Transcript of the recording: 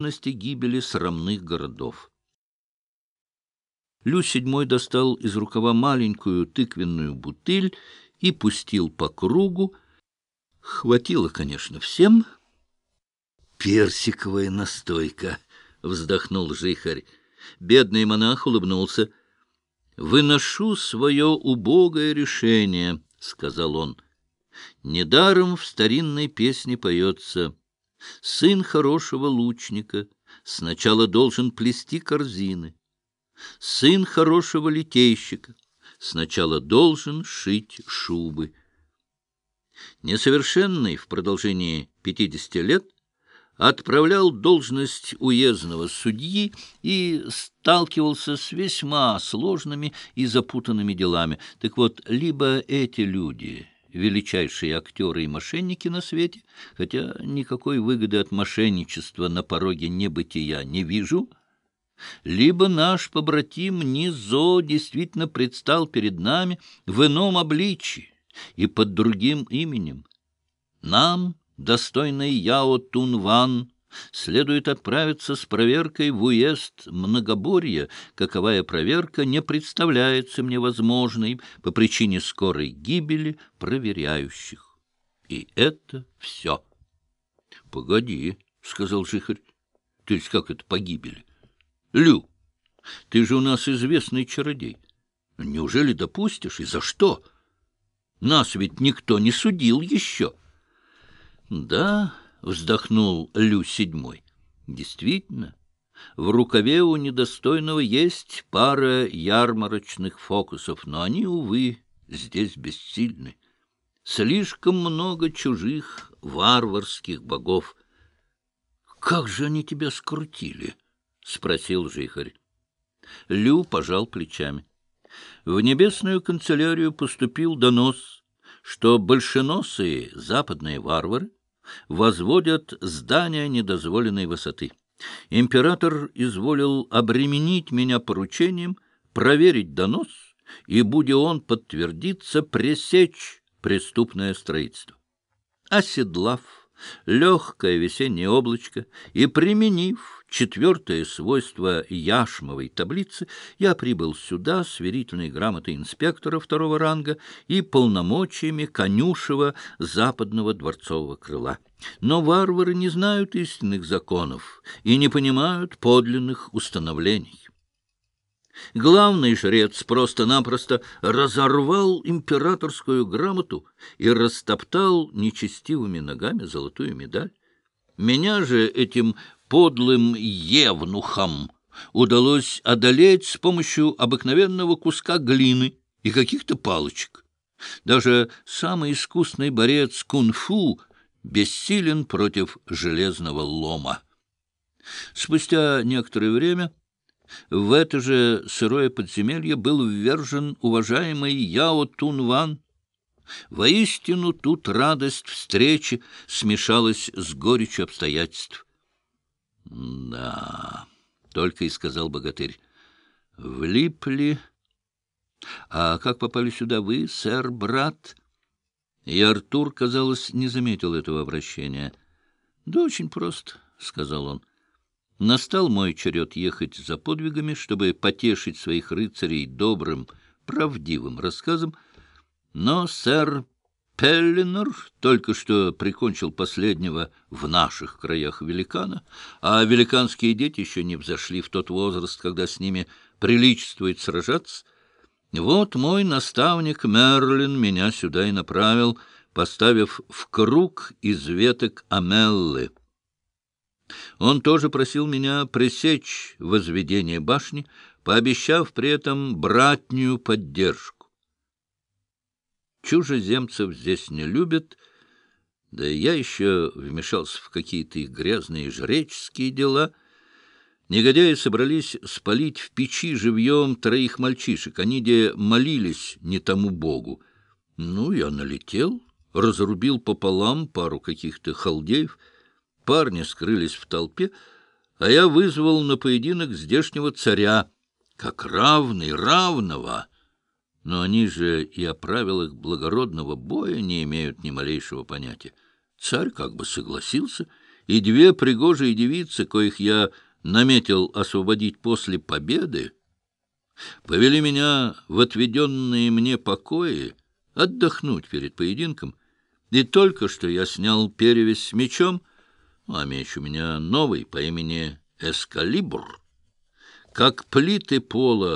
гибели срамных городов. Лю седьмой достал из рукава маленькую тыквенную бутыль и пустил по кругу. Хватило, конечно, всем. «Персиковая настойка!» — вздохнул жихарь. Бедный монах улыбнулся. «Выношу свое убогое решение», — сказал он. «Недаром в старинной песне поется «Сын хорошего лучника сначала должен плести корзины, сын хорошего литейщика сначала должен шить шубы». Несовершенный в продолжении пятидесяти лет — отправлял должность уездного судьи и сталкивался с весьма сложными и запутанными делами. Так вот, либо эти люди величайшие актеры и мошенники на свете, хотя никакой выгоды от мошенничества на пороге небытия не вижу, либо наш побратим Низо действительно предстал перед нами в ином обличии и под другим именем. Нам достойный Яо Тунван, следует отправиться с проверкой в уезд Многоборья, каковая проверка не представляется мне возможной по причине скорой гибели проверяющих. И это все. — Погоди, — сказал Жихарь, — то есть как это погибели? Лю, ты же у нас известный чародей. Неужели допустишь? И за что? Нас ведь никто не судил еще. —— Да, — вздохнул Лю седьмой, — действительно, в рукаве у недостойного есть пара ярмарочных фокусов, но они, увы, здесь бессильны. Слишком много чужих варварских богов. — Как же они тебя скрутили? — спросил жихарь. Лю пожал плечами. В небесную канцелярию поступил донос, что большеносые западные варвары возводят здания недозволенной высоты. Император изволил обременить меня поручением проверить донос, и, будь он подтвердиться, пресечь преступное строительство. Оседлав легкое весеннее облачко и применив четвертое свойство яшмовой таблицы, я прибыл сюда с верительной грамотой инспектора второго ранга и полномочиями конюшева западного дворцового крыла. Но варвары не знают истинных законов и не понимают подлинных установлений. Главный жрец просто-напросто разорвал императорскую грамоту и растоптал нечестивыми ногами золотую медаль. Меня же этим подлым евнухам удалось одолеть с помощью обыкновенного куска глины и каких-то палочек. Даже самый искусный борец кунг-фу бессилен против железного лома. Спустя некоторое время в это же сырое подземелье был ввержен уважаемый Яо Тунван. Воистину тут радость встречи смешалась с горечью обстоятельств. — Да, — только и сказал богатырь, — влипли... — А как попали сюда вы, сэр, брат? И Артур, казалось, не заметил этого обращения. — Да очень просто, — сказал он. Настал мой черед ехать за подвигами, чтобы потешить своих рыцарей добрым, правдивым рассказом, но сэр Пеллинор только что прикончил последнего в наших краях великана, а великанские дети еще не взошли в тот возраст, когда с ними приличествует сражаться. Вот мой наставник Мерлин меня сюда и направил, поставив в круг из веток амеллы. Он тоже просил меня пресечь возведение башни, пообещав при этом братнюю поддержку. Чужеземцев здесь не любят, да и я еще вмешался в какие-то их грязные жреческие дела. Негодяи собрались спалить в печи живьем троих мальчишек. Они где молились не тому богу. Ну, я налетел, разрубил пополам пару каких-то халдеев — Парни скрылись в толпе, а я вызвал на поединок здешнего царя, как равный равного. Но они же и о правилах благородного боя не имеют ни малейшего понятия. Царь как бы согласился, и две пригожие девицы, коих я наметил освободить после победы, повели меня в отведенные мне покои отдохнуть перед поединком, и только что я снял перевязь с мечом — ну, а меч у меня новый по имени Эскалибур, как плиты пола